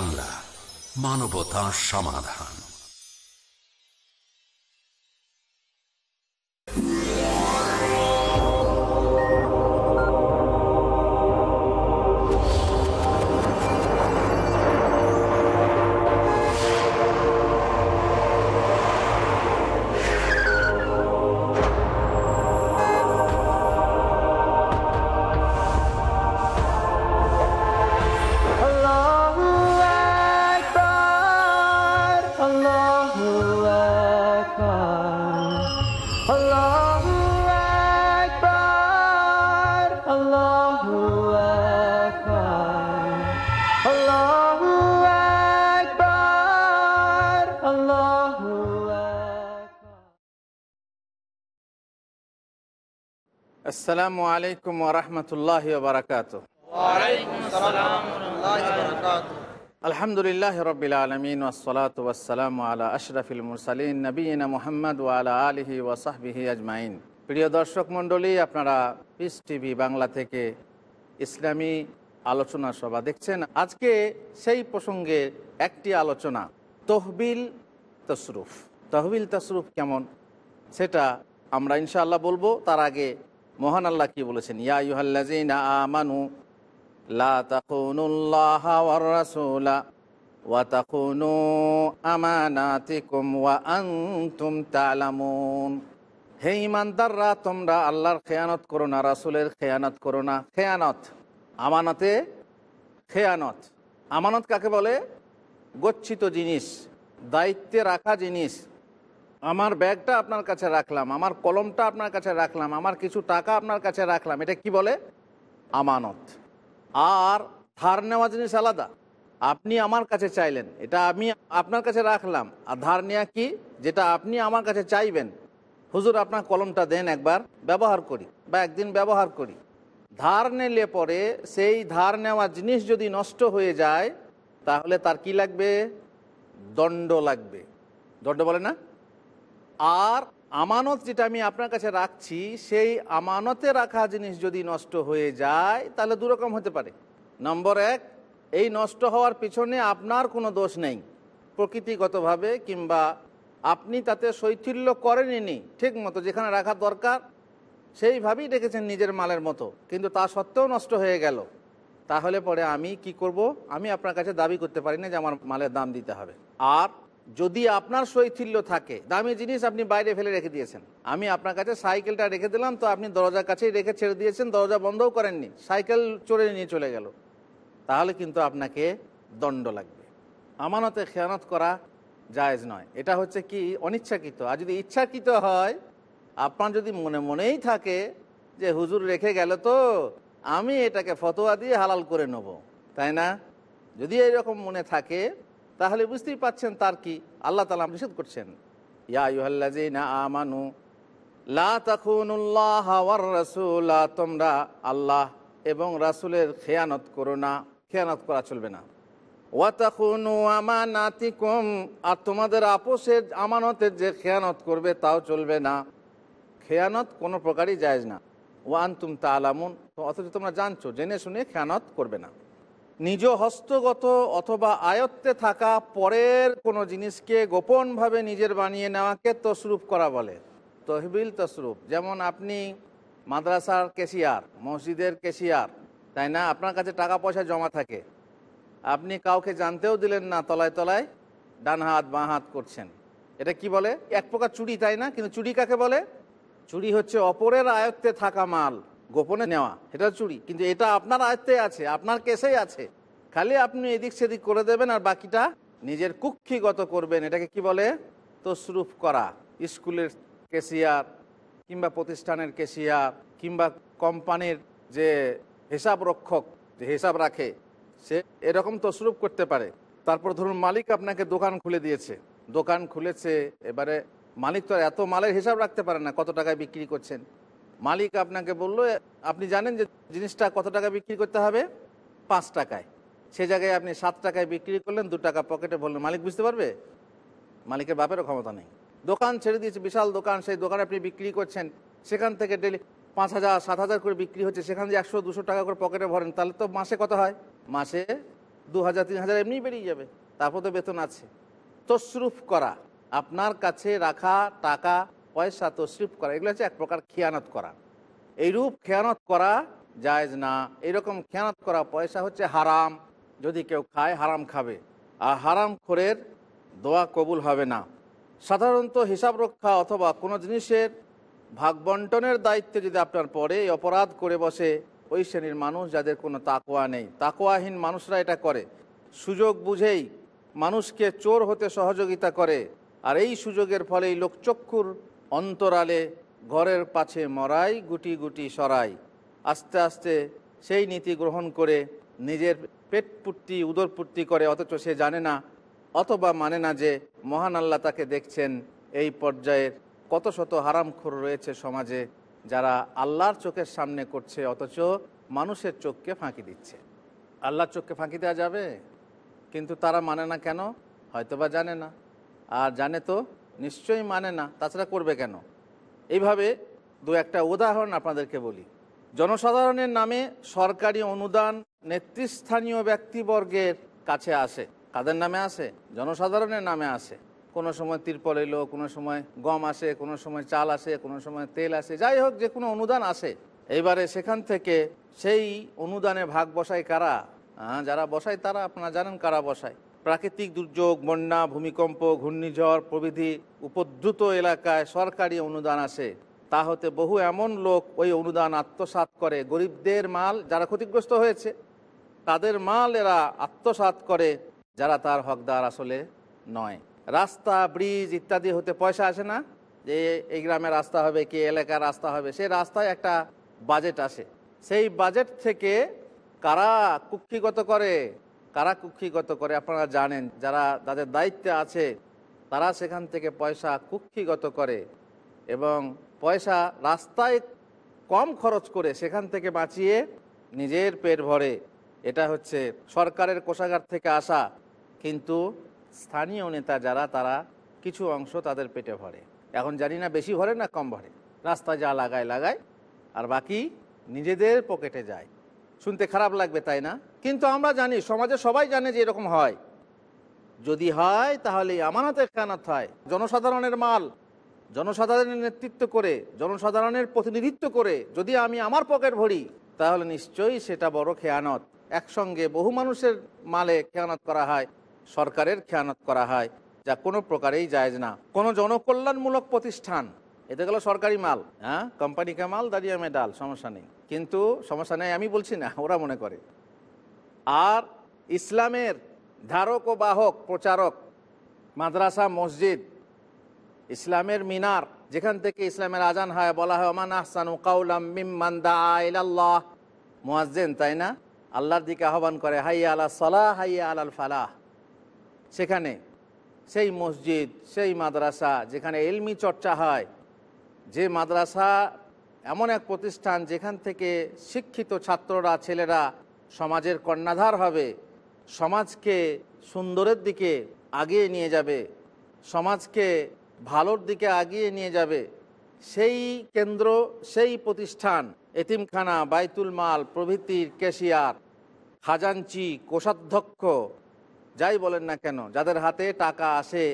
বাংলা মানবতা সমাধান। আসসালামু আলাইকুম ওরহমতুল্লাহ বারকাত আলহামদুলিল্লাহ রবিল আলমিন ওসলাত ওয়াসালাম আলা আশরাফিল মুরসালিন নবীনা মোহাম্মদ ওয়ালা আলহি ওয়াসাহবিহি আজমাইন। প্রিয় দর্শক মণ্ডলী, আপনারা পিস টিভি বাংলা থেকে ইসলামী আলোচনা সভা দেখছেন। আজকে সেই প্রসঙ্গে একটি আলোচনা, তহবিল তসরুফ। তহবিল তসরুফ কেমন? সেটা আমরা ইনশাআল্লাহ বলব। তার আগে মহান আল্লাহ কি বলেছেন? ইয়া ইউহাল্লাযীনা আমানু, লা তাখুনুল্লাহ ওয়ার রাসূলা ওয়া তাখুনু আমানাতিকুম ওয়া আনতুম তা'লামুন। হে ইমানদাররা তোমরা আল্লাহর খেয়ানত করো না, রাসূলের খেয়ানত করো না। খেয়ানত? আমানতে? খেয়ানত? আমানত কাকে বলে? গচ্ছিত জিনিস, দায়িত্বে রাখা জিনিস। আমার ব্যাগটা আপনার কাছে রাখলাম, আমার কলমটা আপনার কাছে রাখলাম, আমার কিছু টাকা আপনার কাছে রাখলাম, এটা কি বলে? আমানত। আর ধার নেওয়া জিনিস আলাদা। আপনি আমার কাছে চাইলেন, এটা আমি আপনার কাছে রাখলাম। আর ধার নেওয়া কি? যেটা আপনি আমার কাছে চাইবেন। হুজুর, আপনার কলমটা দেন একবার, ব্যবহার করি, বা একদিন ব্যবহার করি। ধার নিলে পরে সেই ধার নেওয়া জিনিস যদি নষ্ট হয়ে যায়, তাহলে তার কি লাগবে? দণ্ড লাগবে। দণ্ড বলে না? আর আমানত যেটা আমি আপনার কাছে রাখছি, সেই আমানতে রাখা জিনিস যদি নষ্ট হয়ে যায়, তাহলে দুরকম হতে পারে। নম্বর এক, এই নষ্ট হওয়ার পিছনে আপনার কোনো দোষ নেই। প্রকৃতিগতভাবে কিংবা আপনি তাতে শৈথিল্য করেননি ঠিক মতো যেখানে রাখা দরকার, সেইভাবেই রেখেছেন নিজের মালের মতো। কিন্তু তা সত্ত্বেও নষ্ট হয়ে গেল। তাহলে পরে আমি কি করব? আমি আপনার কাছে দাবি করতে পারি না যে আমার মালের দাম দিতে হবে। আর যদি আপনার শৈথিল্য থাকে, দামি জিনিস আপনি বাইরে ফেলে রেখে দিয়েছেন। আমি আপনার কাছে সাইকেলটা রেখে দিলাম, তো আপনি দরজার কাছেই রেখে ছেড়ে দিয়েছেন, দরজা বন্ধও করেননি, সাইকেল চড়ে নিয়ে চলে গেল। তাহলে কিন্তু আপনাকে দণ্ড লাগবে। আমানতে খেয়ানত করা জায়েজ নয়। এটা হচ্ছে কি, অনিচ্ছাকৃত। আর যদি ইচ্ছাকৃত হয়, আপনার যদি মনে মনেই থাকে যে হুজুর রেখে গেল তো, আমি এটাকে ফতোয়া দিয়ে হালাল করে নেব। তাই না? যদি এইরকম মনে থাকে তাহলে বুঝতেই পাচ্ছেন তার কি? আল্লাহ তালা নিষেধ করছেন। ইয়া আমানু, লা তোমরা আল্লাহ এবং রাসূলের খেয়ানত করো না, খেয়ানত করা চলবে না। আর তোমাদের আপোষের আমানতের যে খেয়ানত করবে তাও চলবে না। খেয়ানত কোনো প্রকারই জায়েজ না। ওয়ান তুম তা আলামুন অথচ তোমরা জানছো, জেনে শুনে খেয়ানত করবে না। নিজ হস্তগত অথবা আয়ত্তে থাকা পরের কোনো জিনিসকে গোপনভাবে নিজের বানিয়ে নেওয়াকে তসরুপ করা বলে। তহবিল তসরুপ। যেমন আপনি মাদ্রাসার কেশিয়ার, মসজিদের কেশিয়ার, তাই না? আপনার কাছে টাকা পয়সা জমা থাকে। আপনি কাউকে জানতেও দিলেন না, তলায় তলায় ডান হাত, বাঁ হাত করছেন। এটা কি বলে? এক প্রকার চুরি, তাই না? কিন্তু চুরি কাকে বলে? চুরি হচ্ছে অপরের আয়ত্তে থাকা মাল। গোপনে নেওয়া, এটা চুরি। কিন্তু এটা আপনার আয়ত্তে আছে, আপনার কেসেই আছে। খালি আপনি এদিক সেদিক করে দেবেন আর বাকিটা নিজের কুক্ষিগত করবেন। এটাকে কি বলে? তসরুফ করা। স্কুলের কেশিয়ার কিংবা প্রতিষ্ঠানের কেশিয়ার কিংবা কোম্পানির যে হিসাব রক্ষক যে হিসাব রাখে, সে এরকম তসরুপ করতে পারে। তারপর ধরুন মালিক আপনাকে দোকান খুলে দিয়েছে। দোকান খুলেছে, এবারে মালিক তো এত মালের হিসাব রাখতে পারে না, কত টাকায় বিক্রি করছেন। মালিক আপনাকে বলল, আপনি জানেন যে জিনিসটা কত টাকা বিক্রি করতে হবে? পাঁচ টাকায়। সে জায়গায় আপনি সাত টাকায় বিক্রি করলেন, দু টাকা পকেটে বললেন, মালিক বুঝতে পারবে? মালিকের বাপেরও ক্ষমতা নেই। দোকান ছেড়ে দিয়েছে, বিশাল দোকান, সেই দোকানে আপনি বিক্রি করছেন, সেখান থেকে ডেলি পাঁচ হাজার, সাত হাজার করে বিক্রি হচ্ছে, সেখান যে একশো, দুশো টাকা করে পকেটে ভরেন, তাহলে তো মাসে কত হয়? মাসে দু হাজার, তিন হাজার এমনি বেরিয়ে যাবে, তারপর তো বেতন আছে। তসরুফ করা, আপনার কাছে রাখা টাকা পয়সা তসরুফ করা, এগুলো হচ্ছে এক প্রকার খেয়ানত করা। এইরূপ খেয়ানত করা জায়েজ না। এরকম খেয়ানত করা পয়সা হচ্ছে হারাম। যদি কেউ খায়, হারাম খাবে। আর হারাম খোরের দোয়া কবুল হবে না। সাধারণত হিসাব রক্ষা অথবা কোনো জিনিসের ভাগ বন্টনের দায়িত্বে যদি আপনার পরে অপরাধ করে বসে, ওই শ্রেণির মানুষ যাদের কোনো তাকোয়া নেই। তাকোয়াহীন মানুষরা এটা করে। সুযোগ বুঝেই মানুষকে চোর হতে সহযোগিতা করে। আর এই সুযোগের ফলেই লোকচক্ষুর অন্তরালে ঘরের পাছে মরাই, গুটি গুটি সরাই। আস্তে আস্তে সেই নীতি গ্রহণ করে নিজের পেট পুট্টি, উদর পুট্টি করে, অথচ সে জানে না, অথবা মানে না যে মহান আল্লাহ তাকে দেখছেন। এই পর্যায়ের কত শত হারামখোর রয়েছে সমাজে, যারা আল্লাহর চোখের সামনে করছে, অথচ মানুষের চোখকে ফাঁকি দিচ্ছে। আল্লাহর চোখকে ফাঁকি দেওয়া যাবে? কিন্তু তারা মানে না কেন? হয়তোবা জানে না। আর জানে তো নিশ্চয়ই মানে না, তাছাড়া করবে কেন? এইভাবে দু একটা উদাহরণ আপনাদেরকে বলি। জনসাধারণের নামে সরকারি অনুদান নেতৃস্থানীয় ব্যক্তিবর্গের কাছে আসে। কাদের নামে আসে? জনসাধারণের নামে আসে। কোনো সময় তিরপল এলো, কোনো সময় গম আসে, কোনো সময় চাল আসে, কোনো সময় তেল আসে, যাই হোক, যে কোনো অনুদান আসে। এইবারে সেখান থেকে সেই অনুদানে ভাগ বসায় কারা? যারা বসায় তারা আপনারা জানেন কারা বসায়। প্রাকৃতিক দুর্যোগ, বন্যা, ভূমিকম্প, ঘূর্ণিঝড় প্রভৃতি উপদ্রুত এলাকায় সরকারি অনুদান আসে। তা হতে বহু এমন লোক ওই অনুদান আত্মসাৎ করে, গরিবদের মাল যারা ক্ষতিগ্রস্ত হয়েছে, তাদের মাল এরা আত্মসাৎ করে যারা তার হকদার আসলে নয়। রাস্তা, ব্রিজ ইত্যাদি হতে পয়সা আসে না যে এই গ্রামের রাস্তা হবে, কি এলাকার রাস্তা হবে সেই রাস্তায় একটা বাজেট আসে। সেই বাজেট থেকে কারা কুক্ষিগত করে? কারা কুক্ষিগত করে আপনারা জানেন, যারা তাদের দায়িত্বে আছে, তারা সেখান থেকে পয়সা কুক্ষিগত করে এবং পয়সা রাস্তায় কম খরচ করে সেখান থেকে বাঁচিয়ে নিজের পেট ভরে। এটা হচ্ছে সরকারের কোষাগার থেকে আসা, কিন্তু স্থানীয় নেতা যারা, তারা কিছু অংশ তাদের পেটে ভরে। এখন জানি না বেশি ভরে না কম ভরে। রাস্তায় যা লাগায় লাগায়, আর বাকি নিজেদের পকেটে যায়। শুনতে খারাপ লাগবে, তাই না? কিন্তু আমরা জানি, সমাজে সবাই জানে যে এরকম হয়। যদি হয়, তাহলে এই আমানতের খেয়ানত হয়। জনসাধারণের মাল, জনসাধারণের নেতৃত্ব করে, জনসাধারণের প্রতিনিধিত্ব করে যদি আমি আমার পকেট ভরি, তাহলে নিশ্চয়ই সেটা বড় খেয়ানত। একসঙ্গে বহু মানুষের মালে খেয়ানত করা হয়, সরকারের খেয়ানত করা হয়, যা কোনো প্রকারেই জায়জ না। কোনো জনকল্যাণমূলক প্রতিষ্ঠান, এতে গেল সরকারি মাল হ্যাঁ? কোম্পানি কা মাল, দাঁড়িয়ে আমি ডাল, সমস্যা নেই। কিন্তু সমস্যা নেই, আমি বলছি না, ওরা মনে করে। আর ইসলামের ধারক ও বাহক, প্রচারক, মাদ্রাসা, মসজিদ, ইসলামের মিনার, যেখান থেকে ইসলামের আজান হয়, বলা হয়, ওমান আহসানু কাউলাম ইলাল্লাহ। মুয়াজ্জিন, তাই না? আল্লাহর দিকে আহ্বান করে, হাইয়া আলা সালাহ, হাইয়া আলাল ফালাহ। সেখানে সেই মসজিদ, সেই মাদ্রাসা, যেখানে এলমি চর্চা হয়, যে মাদ্রাসা এমন এক প্রতিষ্ঠান, যেখান থেকে শিক্ষিত ছাত্ররা, ছেলেরা সমাজের কর্ণাধার হবে, সমাজকে সুন্দরের দিকে আগিয়ে নিয়ে যাবে, সমাজকে ভালোর দিকে আগিয়ে নিয়ে যাবে। সেই কেন্দ্র, সেই প্রতিষ্ঠান, এতিমখানা, বাইতুল মাল, প্রভৃতির ক্যাশিয়ার, খাজাঞ্চি, কোষাধ্যক্ষ, যাই বলেন না কেন, যাদের হাতে টাকা আসে,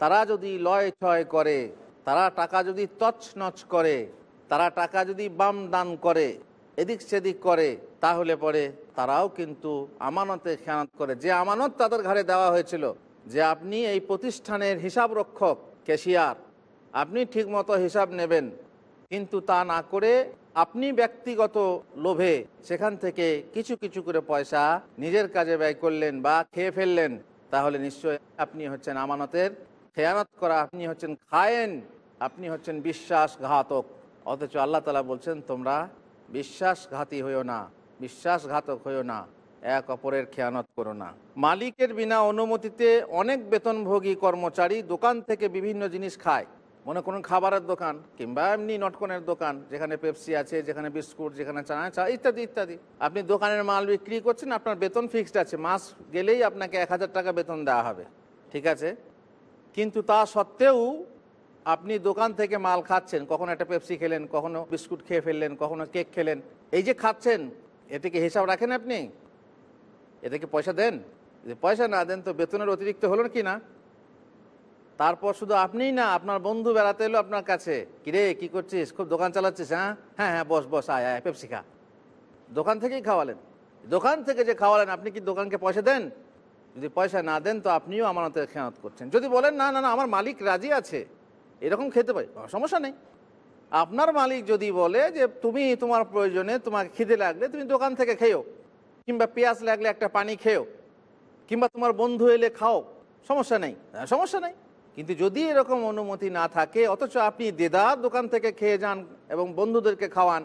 তারা যদি লয় ছয় করে, তারা টাকা যদি তছনছ করে, তারা টাকা যদি বাম দান করে, এদিক সেদিক করে তাহলে পরে তারাও কিন্তু আমানতে খেয়ানত করে। যে আমানত তাদের ঘাড়ে দেওয়া হয়েছিল, যে আপনি এই প্রতিষ্ঠানের হিসাব রক্ষক, ক্যাশিয়ার, আপনি ঠিকমতো হিসাব নেবেন, কিন্তু তা না করে আপনি ব্যক্তিগত লোভে সেখান থেকে কিছু কিছু করে পয়সা নিজের কাজে ব্যয় করলেন বা খেয়ে ফেললেন, তাহলে নিশ্চয় আপনি হচ্ছেন আমানতের খেয়ানত করা, আপনি হচ্ছেন খায়েন, আপনি হচ্ছেন বিশ্বাসঘাতক। অথচ আল্লাহ তালা বলছেন, তোমরা বিশ্বাসঘাতী হইও না। বিশ্বাসঘাতক হইও না, এক অপরের খেয়ানত করো না। মালিকের বিনা অনুমতিতে অনেক বেতনভোগী কর্মচারী দোকান থেকে বিভিন্ন জিনিস খায়। মনে করুন খাবারের দোকান কিংবা এমনি নটকনের দোকান, যেখানে পেপসি আছে, যেখানে বিস্কুট, যেখানে চানা চা ইত্যাদি ইত্যাদি। আপনি দোকানের মাল বিক্রি করছেন, আপনার বেতন ফিক্সড আছে, মাস গেলেই আপনাকে এক হাজার টাকা বেতন দেওয়া হবে। ঠিক আছে? কিন্তু তা সত্ত্বেও আপনি দোকান থেকে মাল খাচ্ছেন, কখনো একটা পেপসি খেলেন, কখনো বিস্কুট খেয়ে ফেললেন, কখনো কেক খেলেন। এই যে খাচ্ছেন এতে কি হিসাব রাখেন আপনি? এতে কি পয়সা দেন? যদি পয়সা না দেন তো বেতনের অতিরিক্ত হলো কি না? তারপর শুধু আপনিই না, আপনার বন্ধু বেড়াতে এলো আপনার কাছে। কিরে, কি করছিস? খুব দোকান চালাচ্ছিস হ্যাঁ? হ্যাঁ হ্যাঁ বস বস, আয় আয়, পেপসি খা। দোকান থেকেই খাওয়ালেন। দোকান থেকে যে খাওয়ালেন, আপনি কি দোকানকে পয়সা দেন? যদি পয়সা না দেন তো আপনিও আমার আমানতের খেয়ানত করছেন। যদি বলেন, না না না, আমার মালিক রাজি আছে। এরকম খেতে পারি সমস্যা নেই। আপনার মালিক যদি বলে যে তুমি তোমার প্রয়োজনে তোমার খিদে লাগলে তুমি দোকান থেকে খেয়েও কিংবা পেঁয়াজ লাগলে একটা পানি খেয়েও কিংবা তোমার বন্ধু এলে খাও সমস্যা নেই। হ্যাঁ, সমস্যা নেই। কিন্তু যদি এরকম অনুমতি না থাকে অথচ আপনি দেদার দোকান থেকে খেয়ে যান এবং বন্ধুদেরকে খাওয়ান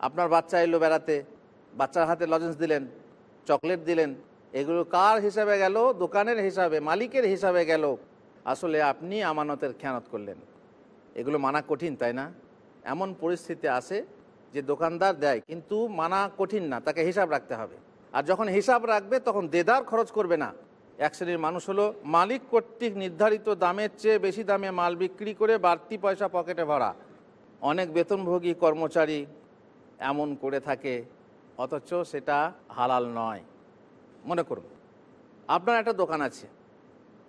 আপনার বাচ্চা এলো বেড়াতে বাচ্চার হাতে লজেন্স দিলেন চকলেট দিলেন এগুলো কার হিসাবে গেল? দোকানের হিসাবে মালিকের হিসাবে গেল। আসলে আপনি আমানতের খেয়ানত করলেন। এগুলো মানা কঠিন তাই না? এমন পরিস্থিতি আসে যে দোকানদার দেয়, কিন্তু মানা কঠিন না, তাকে হিসাব রাখতে হবে। আর যখন হিসাব রাখবে, তখন দেদার খরচ করবে না। এক শ্রেণির মানুষ হলো মালিক কর্তৃক নির্ধারিত দামের চেয়ে বেশি দামে মাল বিক্রি করে বাড়তি পয়সা পকেটে ভরা। অনেক বেতনভোগী কর্মচারী এমন করে থাকে, অথচ সেটা হালাল নয়। মনে করুন, আপনার একটা দোকান আছে,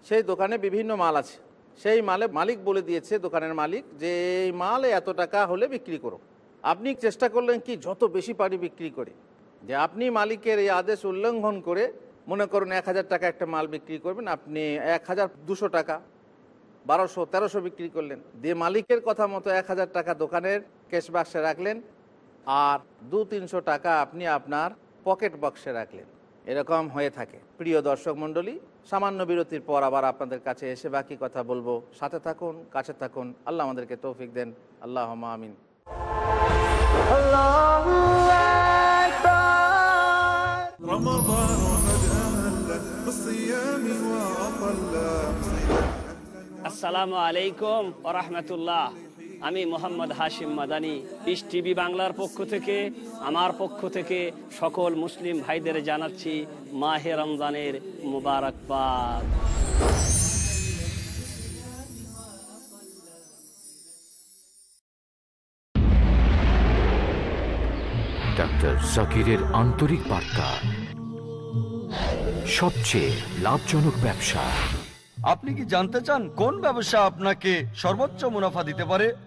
সেই দোকানে বিভিন্ন মাল আছে। সেই মালে মালিক বলে দিয়েছে দোকানের মালিক যে এই মাল এত টাকা হলে বিক্রি করো। আপনি চেষ্টা করলেন কি যত বেশি পারি বিক্রি করে। যে আপনি মালিকের এই আদেশ উল্লঙ্ঘন করে মনে করুন এক হাজার টাকা একটা মাল বিক্রি করবেন, আপনি এক হাজার দুশো টাকা, বারোশো, তেরোশো বিক্রি করলেন। দিয়ে মালিকের কথা মতো এক হাজার টাকা দোকানের ক্যাশ বাক্সে রাখলেন আর দু তিনশো টাকা আপনি আপনার পকেট বক্সে রাখলেন। এরকম হয়ে থাকে। প্রিয় দর্শক মণ্ডলী সামান্য বিরতির পর আবার আপনাদের কাছে এসে বাকি কথা বলব। সাথে থাকুন কাছে থাকুন। আল্লাহ আমাদেরকে তৌফিক দেন। আল্লাহ আমিন আসসালামু আলাইকুম রহমতুল্লাহ। আমি মোহাম্মদ হাশিম মাদানি ইস টিভি বাংলার পক্ষ থেকে আমার পক্ষ থেকে সকল মুসলিম ভাইদের জানাচ্ছি মাহে রমজানের মুবারকবাদ। ডাক্তার জাকিরের আন্তরিক বার্তা। সবচেয়ে লাভজনক ব্যবসা। আপনি কি জানতে চান কোন ব্যবসা আপনাকে সর্বোচ্চ মুনাফা দিতে পারে?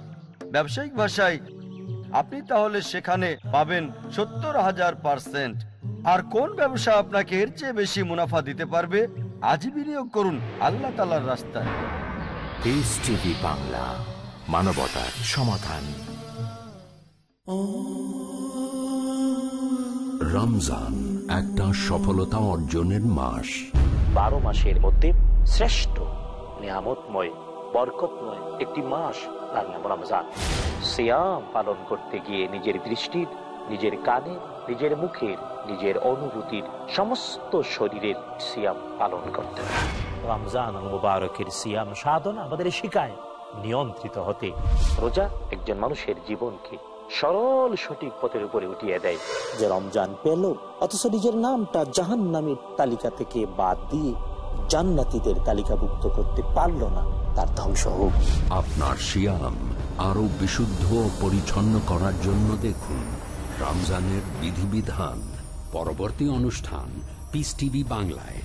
ব্যবসায়িক ভাষায় আপনি তাহলে সেখানে পাবেন সত্তর হাজার পার্সেন্ট। আর কোন ব্যবসা আপনাকে এর চেয়ে বেশি মুনাফা দিতে পারবে আজই বিনিয়োগ করুন আল্লাহ তালার রাস্তায়। বাংলা মানবতার সমাধান। রমজান একটা সফলতা অর্জনের মাস। বারো মাসের মধ্যে শ্রেষ্ঠ নিয়ামতময় বরকতময় একটি মাস নাম রমজান সিয়াম পালন করতে গিয়ে নিজের দৃষ্টির নিজের কানে নিজের মুখের নিজের অনুভূতির সমস্ত শরীরের সিয়াম পালন করতে রমজান মুবারকের সিয়াম সাধনা আমাদের শিখায় নিয়ন্ত্রিত হতে। রোজা একজন মানুষের জীবনকে সরল সঠিক পথের উপরে উঠিয়ে দেয়। যে রমজান পেল অথচ নিজের নামটা জাহান নামের তালিকা থেকে বাদ দিয়ে জান্নাতীদের তালিকাভুক্ত করতে পারল না, তার ধ্বংস হোক। আপনার শিয়াম আরও বিশুদ্ধ ও পরিচ্ছন্ন করার জন্য দেখুন রমজানের বিধিবিধান, পরবর্তী অনুষ্ঠান পিস টিভি বাংলায়।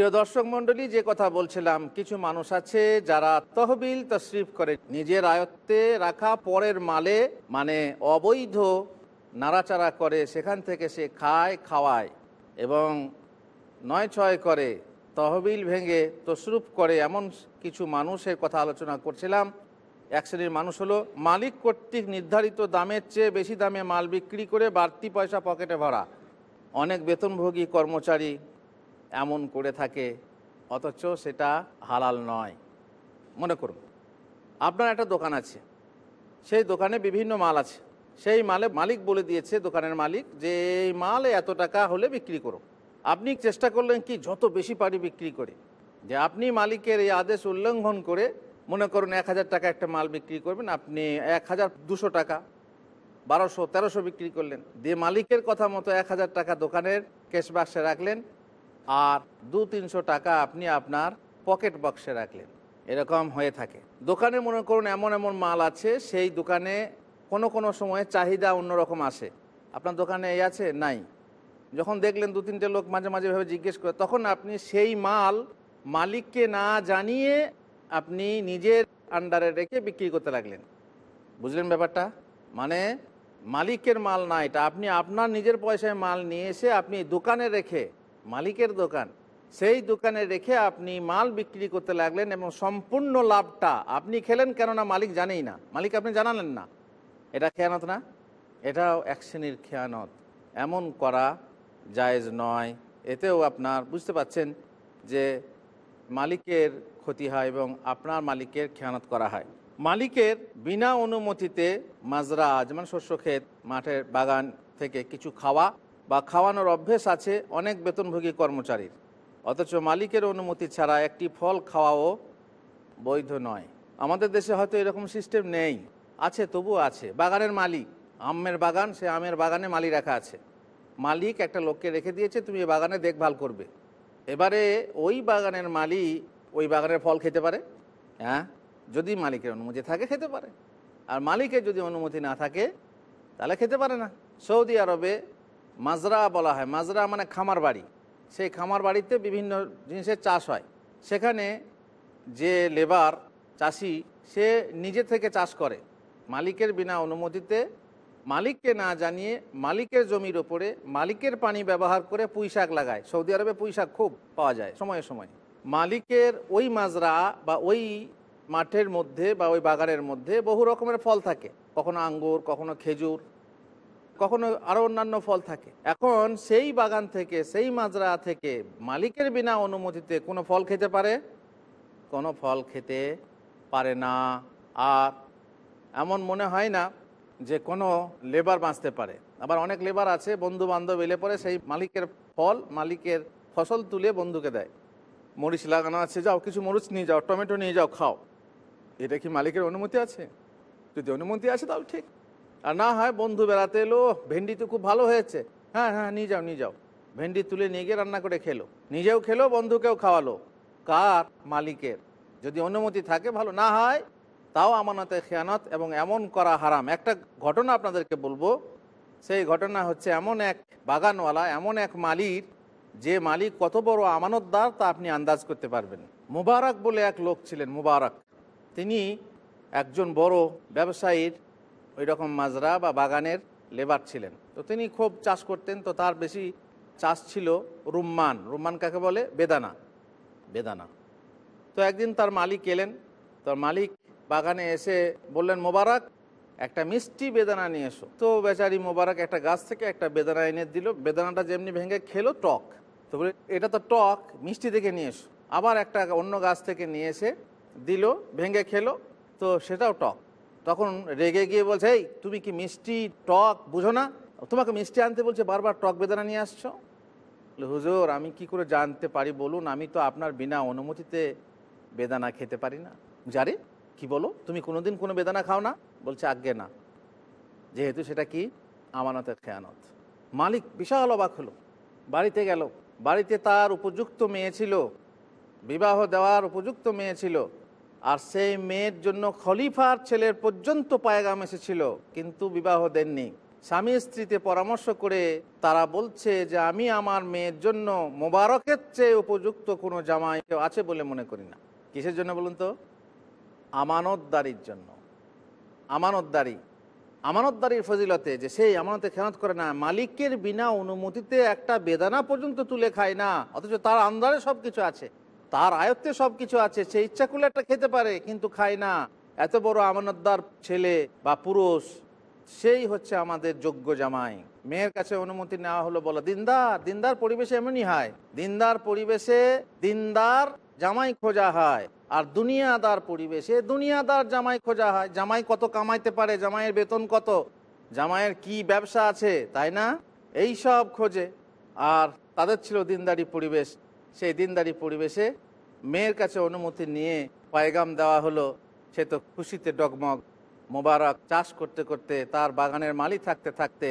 প্রিয় দর্শক মণ্ডলী, যে কথা বলছিলাম, কিছু মানুষ আছে যারা তহবিল তশরিফ করে নিজের আয়ত্তে রাখা পরের মালে মানে অবৈধ নাড়াচাড়া করে সেখান থেকে সে খায়, খাওয়ায় এবং নয় ছয় করে তহবিল ভেঙে তশরুপ করে এমন কিছু মানুষের কথা আলোচনা করছিলাম। এক শ্রেণির মানুষ হলো, মালিক কর্তৃক নির্ধারিত দামের চেয়ে বেশি দামে মাল বিক্রি করে বাড়তি পয়সা পকেটে ভরা। অনেক বেতনভোগী কর্মচারী এমন করে থাকে, অথচ সেটা হালাল নয়। মনে করুন, আপনার একটা দোকান আছে, সেই দোকানে বিভিন্ন মাল আছে, সেই মালে মালিক বলে দিয়েছে দোকানের মালিক যে, এই মাল এত টাকা হলে বিক্রি করো। আপনি চেষ্টা করলেন কি, যত বেশি পারি বিক্রি করে। যে আপনি মালিকের এই আদেশ উল্লঙ্ঘন করে মনে করুন এক হাজার টাকা একটা মাল বিক্রি করবেন, আপনি এক হাজার দুশো টাকা, বারোশো, তেরোশো বিক্রি করলেন। দিয়ে মালিকের কথা মতো এক হাজার টাকা দোকানের ক্যাশ বাক্সে রাখলেন আর দু তিনশো টাকা আপনি আপনার পকেট বক্সে রাখলেন। এরকম হয়ে থাকে। দোকানে মনে করুন এমন এমন মাল আছে, সেই দোকানে কোনো কোনো সময় চাহিদা অন্যরকম আসে। আপনার দোকানে এই আছে? নাই। যখন দেখলেন দু তিনটে লোক মাঝে মাঝে ভাবে জিজ্ঞেস করে, তখন আপনি সেই মাল মালিককে না জানিয়ে আপনি নিজের আন্ডারে রেখে বিক্রি করতে লাগলেন। বুঝলেন ব্যাপারটা? মানে মালিকের মাল না এটা। আপনি আপনার নিজের পয়সায় মাল নিয়ে এসে আপনি দোকানে রেখে মালিকের দোকান, সেই দোকানে রেখে আপনি মাল বিক্রি করতে লাগলেন এবং সম্পূর্ণ লাভটা আপনি খেলেন কেননা মালিক জানেই না। মালিক আপনি জানালেন না। এটা খেয়ানত না? এটাও এক শ্রেণির খেয়ানত। এমন করা জায়েজ নয়। এতেও আপনার, বুঝতে পাচ্ছেন যে মালিকের ক্ষতি হয় এবং আপনার মালিকের খেয়ানত করা হয়। মালিকের বিনা অনুমতিতে মাজরা যেমন শস্য ক্ষেত, মাঠের বাগান থেকে কিছু খাওয়া বা খাওয়ানোর অভ্যেস আছে অনেক বেতনভোগী কর্মচারীর। অথচ মালিকের অনুমতি ছাড়া একটি ফল খাওয়াও বৈধ নয়। আমাদের দেশে হয়তো এরকম সিস্টেম নেই। আছে তবু আছে। বাগানের মালিক। আমের বাগান, সে আমের বাগানে মালি রাখা আছে। মালিক একটা লোককে রেখে দিয়েছে, তুমি এই বাগানে দেখভাল করবে। এবারে ওই বাগানের মালি ওই বাগানের ফল খেতে পারে? হ্যাঁ? যদি মালিকের অনুমতি থাকে, খেতে পারে। আর মালিকের যদি অনুমতি না থাকে, তাহলে খেতে পারে না। সৌদি আরবে মাজরা বলা হয়, মাজরা মানে খামার বাড়ি। সেই খামার বাড়িতে বিভিন্ন জিনিসের চাষ হয়। সেখানে যে লেবার, চাষি, সে নিজে থেকে চাষ করে। মালিকের বিনা অনুমতিতে মালিককে না জানিয়ে মালিকের জমির ওপরে মালিকের পানি ব্যবহার করে পুঁই শাক লাগায়। সৌদি আরবে পুঁই শাক খুব পাওয়া যায়, সময়ে সময়ে। মালিকের ওই মাজরা বা ওই মাঠের মধ্যে বা ওই বাগানের মধ্যে বহু রকমের ফল থাকে। কখনো আঙ্গুর, কখনো খেজুর কখনো আরও অন্যান্য ফল থাকে। এখন সেই বাগান থেকে, সেই মাজরা থেকে মালিকের বিনা অনুমতিতে কোনো ফল খেতে পারে? কোনো ফল খেতে পারে না। আর এমন মনে হয় না যে কোনো লেবার বাঁচতে পারে। আবার অনেক লেবার আছে বন্ধু বান্ধব এলে পরে সেই মালিকের ফল, মালিকের ফসল তুলে বন্ধুকে দেয়। মরিচ লাগানো আছে, যাও কিছু মরিচ নিয়ে যাও, টমেটো নিয়ে যাও, খাও। এটা কি মালিকের অনুমতি আছে? যদি অনুমতি আছে তাহলে ঠিক। আর না হয় বন্ধু বেড়াতে এলো, ভেন্ডি তো খুব ভালো হয়েছে। হ্যাঁ হ্যাঁ নিয়ে যাও নিয়ে যাও। ভেন্ডি তুলে নিয়ে গিয়ে রান্না করে খেলো। নিজেও খেলো, বন্ধুকেও খাওয়ালো। কার? মালিকের। যদি অনুমতি থাকে, ভালো। না হয়, তাও আমানতে খেয়ানত এবং এমন করা হারাম। একটা ঘটনা আপনাদেরকে বলব। সেই ঘটনা হচ্ছে এমন এক বাগানওয়ালা, এমন এক মালির, যে মালিক কত বড় আমানতদার তা আপনি আন্দাজ করতে পারবেন। মুবারক বলে এক লোক ছিলেন, মুবারক। তিনি একজন বড় ব্যবসায়ীর ওই রকম মাজরা বা বাগানের লেবার ছিলেন। তো তিনি খুব চাষ করতেন, তো তার বেশি চাষ ছিল রুম্মান। রুম্মান কাকে বলে? বেদানা। বেদানা। তো একদিন তার মালিক এলেন, তার মালিক বাগানে এসে বললেন, মোবারক, একটা মিষ্টি বেদানা নিয়ে এসো। তো বেচারি মোবারক একটা গাছ থেকে একটা বেদানা এনে দিল। বেদানাটা যেমনি ভেঙে খেলো, টক। তো বলে, এটা তো টক, মিষ্টি দেখে নিয়ে এসো। আবার একটা অন্য গাছ থেকে নিয়ে এসে দিল, ভেঙে খেলো, তো সেটাও টক। তখন রেগে গিয়ে বলছে, এই, তুমি কি মিষ্টি টক বুঝো না? তোমাকে মিষ্টি আনতে বলছে, বারবার টক বেদানা নিয়ে আসছো? হুজুর, আমি কি করে জানতে পারি বলুন? আমি তো আপনার বিনা অনুমতিতে বেদানা খেতে পারি না। জারে কি বলো? তুমি কোনোদিন কোনো বেদানা খাও না? বলছে, আজ্ঞে না। যেহেতু সেটা কি? আমানতের খেয়ানত। মালিক বিশাল অবাক হলো। বাড়িতে গেল। বাড়িতে তার উপযুক্ত মেয়ে ছিল। বিবাহ দেওয়ার উপযুক্ত মেয়ে ছিল। আর সেই মেয়ের জন্য খলিফার ছেলের পর্যন্ত পায়গাম এসেছিল, কিন্তু বিবাহ দেননি। স্বামী স্ত্রীতে পরামর্শ করে তারা বলছে যে, আমি আমার মেয়ের জন্য মোবারকের চেয়ে উপযুক্ত কোনো জামাই আছে বলে মনে করি না। কিসের জন্য বলুন তো? আমানতদারির জন্য। আমানতদারি। আমানতদারির ফজিলতে যে সেই আমানতে খেয়ানত করে না, মালিকের বিনা অনুমতিতে একটা বেদানা পর্যন্ত তুলে খায় না, অথচ তার আন্দারে সব কিছু আছে। তার আয়ত্তে সব কিছু আছে, সে ইচ্ছা করলে একটা খেতে পারে, কিন্তু খায় না। এত বড় আমানতদার ছেলে বা পুরুষ, সেই হচ্ছে আমাদের যোগ্য জামাই। মেয়ের কাছে অনুমতি নেওয়া হলো বলো, দিনদার দিনদার পরিবেশে এমনই হয়। দিনদার পরিবেশে দিনদার জামাই খোঁজা হয়, আর দুনিয়াদার পরিবেশে দুনিয়াদার জামাই খোঁজা হয়। জামাই কত কামাইতে পারে, জামাইয়ের বেতন কত? জামাইয়ের কি ব্যবসা আছে, তাই না? এই সব খোঁজে, আর তাদের ছিল দিনদারি পরিবেশ। সেই দিনদারি পরিবেশে মেয়ের কাছে অনুমতি নিয়ে পায়গাম দেওয়া হলো। সে তো খুশিতে ডগমগ। মোবারক চাষ করতে করতে তার বাগানের মালিক থাকতে থাকতে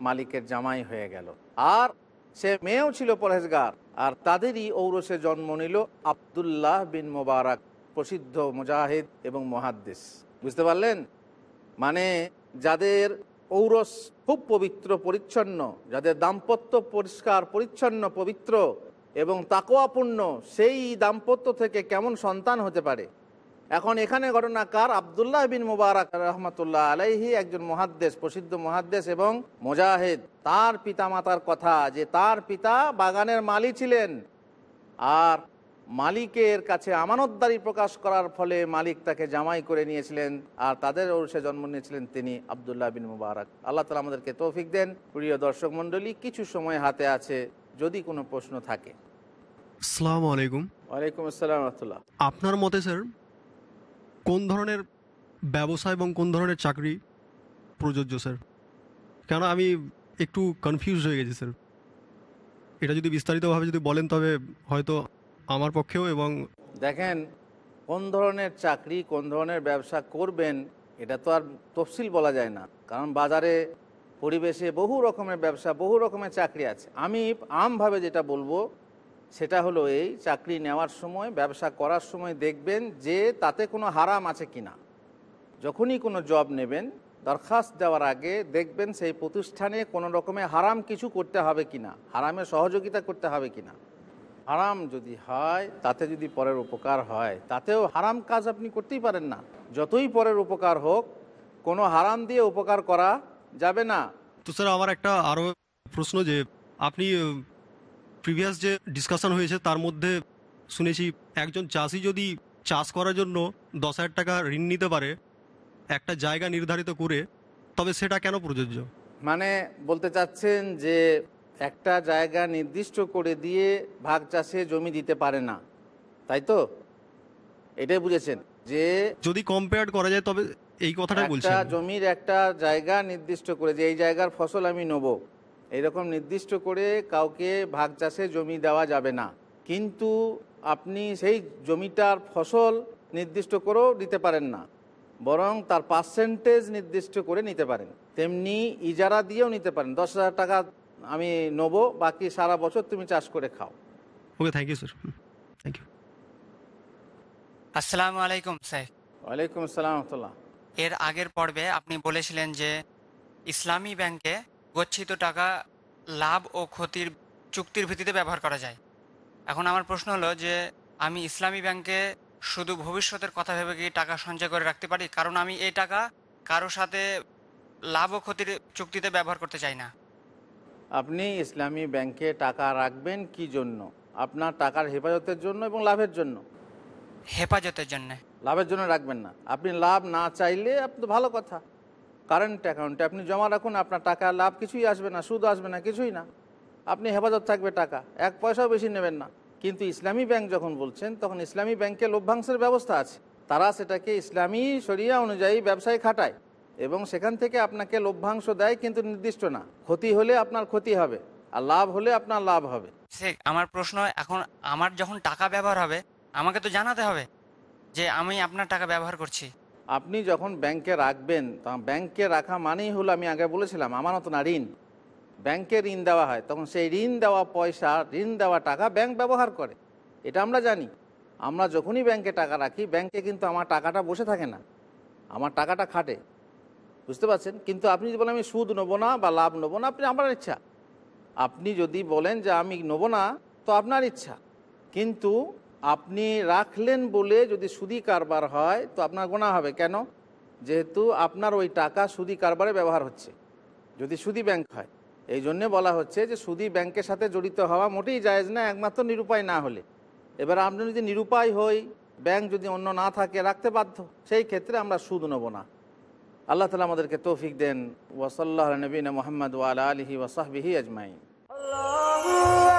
মালিকের জামাই হয়ে গেল। আর সে মেয়েও ছিল পরহেজগার। আর তাদেরই ঔরসে জন্ম নিল আবদুল্লাহ বিন মোবারক, প্রসিদ্ধ মুজাহিদ এবং মহাদ্দেশ বুঝতে পারলেন? মানে যাদের ঔরস খুব পবিত্র, পরিচ্ছন্ন, যাদের দাম্পত্য পরিষ্কার, পরিচ্ছন্ন, পবিত্র এবং তাকোয়াপূর্ণ সেই দাম্পত্য থেকে কেমন সন্তান হতে পারে? এখন এখানে ঘটনাকার আবদুল্লাহ বিন মুবারক রহমতুল্লাহ আলাইহি একজন মহাদ্দেশ প্রসিদ্ধ মহাদ্দেশ এবং মোজাহেদ। তার পিতামাতার কথা যে তার পিতা বাগানের মালি ছিলেন আর মালিকের কাছে আমানতদারি প্রকাশ করার ফলে মালিক তাকে জামাই করে নিয়েছিলেন আর তাদের ওরসে জন্ম নিয়েছিলেন তিনি আবদুল্লাহ বিন মুবারক। আল্লাহ তালা আমাদেরকে তৌফিক দেন। প্রিয় দর্শক মণ্ডলী, কিছু সময় হাতে আছে যদি কোনো প্রশ্ন থাকে। আসসালামু আলাইকুম। ওয়ালাইকুম আসসালাম রহমতুল্লাহ। আপনার মতে স্যার কোন ধরনের ব্যবসা এবং কোন ধরনের চাকরি প্রযোজ্য স্যার? কেন আমি একটু কনফিউজ হয়ে গেছি স্যার। এটা যদি বিস্তারিতভাবে যদি বলেন তবে হয়তো আমার পক্ষেও এবং দেখেন কোন ধরনের চাকরি কোন ধরনের ব্যবসা করবেন এটা তো আর তফসিল বলা যায় না। কারণ বাজারে পরিবেশে বহু রকমের ব্যবসা, বহু রকমের চাকরি আছে। আমি আমভাবে যেটা বলব, সেটা হলো এই, চাকরি নেওয়ার সময়, ব্যবসা করার সময় দেখবেন যে তাতে কোনো হারাম আছে কিনা। যখনই কোনো জব নেবেন, দরখাস্ত দেওয়ার আগে দেখবেন সেই প্রতিষ্ঠানে কোনো রকমের হারাম কিছু করতে হবে কিনা, হারামের সহযোগিতা করতে হবে কিনা। হারাম যদি হয়, তাতে যদি পরের উপকার হয়, তাতেও হারাম কাজ আপনি করতেই পারেন না। যতই পরের উপকার হোক, কোনো হারাম দিয়ে উপকার করা যাবে না। তো স্যার আমার একটা আরও প্রশ্ন যে আপনি প্রিভিয়াস যে ডিসকাশন হয়েছে তার মধ্যে শুনেছি একজন চাষি যদি চাষ করার জন্য দশ হাজার টাকা ঋণ নিতে পারে একটা জায়গা নির্ধারিত করে তবে সেটা কেন প্রযোজ্য? মানে বলতে চাচ্ছেন যে একটা জায়গা নির্দিষ্ট করে দিয়ে ভাগ চাষে জমি দিতে পারে না। তাই তো? এটাই বুঝেছেন যে যদি কম্পেয়ার করা যায় তবে এই কথাটাই বলছি জমির একটা জায়গা নির্দিষ্ট করে যে এই জায়গার ফসল আমি নেব। এরকম নির্দিষ্ট করে কাউকে ভাগ চাষে জমি দেওয়া যাবে না। কিন্তু আপনি সেই জমিটার ফসল নির্দিষ্ট করেও দিতে পারেন না। বরং তার পার্সেন্টেজ নির্দিষ্ট করে নিতে পারেন। তেমনি ইজারা দিয়েও নিতে পারেন। দশ হাজার টাকা আমি নেব বাকি সারা বছর তুমি চাষ করে খাও। Okay thank you sir thank you আসসালামু আলাইকুম স্যার। ওয়ালাইকুম আসসালাম রহমতুল্লাহ। এর আগের পর্বে আপনি বলেছিলেন যে ইসলামী ব্যাংকে গচ্ছিত টাকা লাভ ও ক্ষতির চুক্তির ভিত্তিতে ব্যবহার করা যায়। এখন আমার প্রশ্ন হলো যে আমি ইসলামী ব্যাংকে শুধু ভবিষ্যতের কথা ভেবে কি টাকা সঞ্চয় করে রাখতে পারি? কারণ আমি এই টাকা কারও সাথে লাভ ও ক্ষতির চুক্তিতে ব্যবহার করতে চাই না। আপনি ইসলামী ব্যাংকে টাকা রাখবেন কি জন্য? আপনার টাকার হেফাজতের জন্য এবং লাভের জন্য? হেফাজতের জন্য। লাভের জন্য রাখবেন না। আপনি লাভ না চাইলে আপনি ভালো কথা। কারেন্ট অ্যাকাউন্টে আপনি জমা রাখুন, আপনার টাকা, লাভ কিছুই আসবে না, সুদ আসবে না, কিছুই না। আপনি হেফাজত থাকবে টাকা, এক পয়সাও বেশি নেবেন না। কিন্তু ইসলামী ব্যাংক যখন বলছেন, তখন ইসলামী ব্যাংকে লভ্যাংশের ব্যবস্থা আছে। তারা সেটাকে ইসলামী সরিয়া অনুযায়ী ব্যবসায় খাটায় এবং সেখান থেকে আপনাকে লভ্যাংশ দেয় কিন্তু নির্দিষ্ট না। ক্ষতি হলে আপনার ক্ষতি হবে, আর লাভ হলে আপনার লাভ হবে। আমার প্রশ্ন, এখন আমার যখন টাকা ব্যবহার হবে, আমাকে তো জানাতে হবে। যে আমি আপনার টাকা ব্যবহার করছি। আপনি যখন ব্যাংকে রাখবেন ব্যাংকে রাখা মানেই হলো আমি আগে বলেছিলাম, আমানত না ঋণ। ব্যাংকে ঋণ দেওয়া হয়, তখন সেই ঋণ দেওয়া পয়সা, ঋণ দেওয়া টাকা ব্যাংক ব্যবহার করে। এটা আমরা জানি। আমরা যখনই ব্যাংকে টাকা রাখি, ব্যাংকে কিন্তু আমার টাকাটা বসে থাকে না। আমার টাকাটা খাটে। বুঝতে পারছেন? কিন্তু আপনি যদি বলেন, আমি সুদ নেব না বা লাভ নেব না, আপনি আমার ইচ্ছা। আপনি যদি বলেন যে, আমি নেব না, তো আপনার ইচ্ছা। কিন্তু আপনি রাখলেন বলে যদি সুদি কারবার হয়, তো আপনার গোনা হবে। কেন? যেহেতু আপনার ওই টাকা সুদি কারবারে ব্যবহার হচ্ছে, যদি সুদি ব্যাংক হয়। এই জন্যে বলা হচ্ছে যে, সুদি ব্যাংকের সাথে জড়িত হওয়া মোটেই জায়েজ না একমাত্র নিরুপায় না হলে। এবার আপনি যদি নিরুপায় হই, ব্যাংক যদি অন্য না থাকে, রাখতে বাধ্য, সেই ক্ষেত্রে আমরা সুদ নেব না। আল্লাহ তালা আমাদেরকে তৌফিক দেন। ওসল্লাহ নবীন মোহাম্মদ ওয়ালা আলহি ওসাহবিহি আজমাইন। Allahu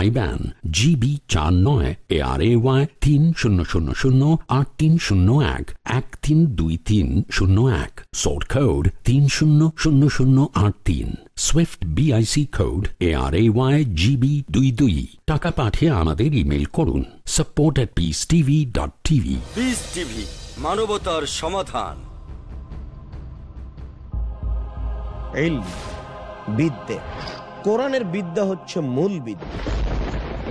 আইব্যান জিবি চার নয় এ আর এ ওয়াই তিন শূন্য শূন্য শূন্য আট তিন শূন্য এক এক তিন দুই তিন শূন্য এক সোর্ট কোড তিন শূন্য শূন্য শূন্য আট তিন swift BIC code A R A Y GB দুই দুই। টাকা পাঠিয়ে আমাদের ইমেল করুন support at peace TV dot TV peace TV মানবতার সমাধান। ইলম, বিদ্যে। কোরআনের বিদ্যা হচ্ছে মূল বিদ্যা।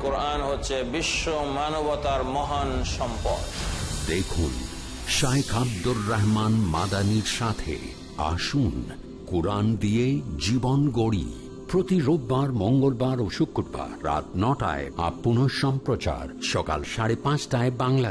কোরআন হচ্ছে বিশ্ব মানবতার মহান সম্পদ। দেখুন শাইখ আব্দুর রহমান মাদানির সাথে আসুন কোরআন দিয়ে জীবন গড়ি। প্রতি রোববার, মঙ্গলবার ও শুক্রবার রাত নটায় আপ পুনঃ সম্প্রচার সকাল সাড়ে পাঁচটায় বাংলা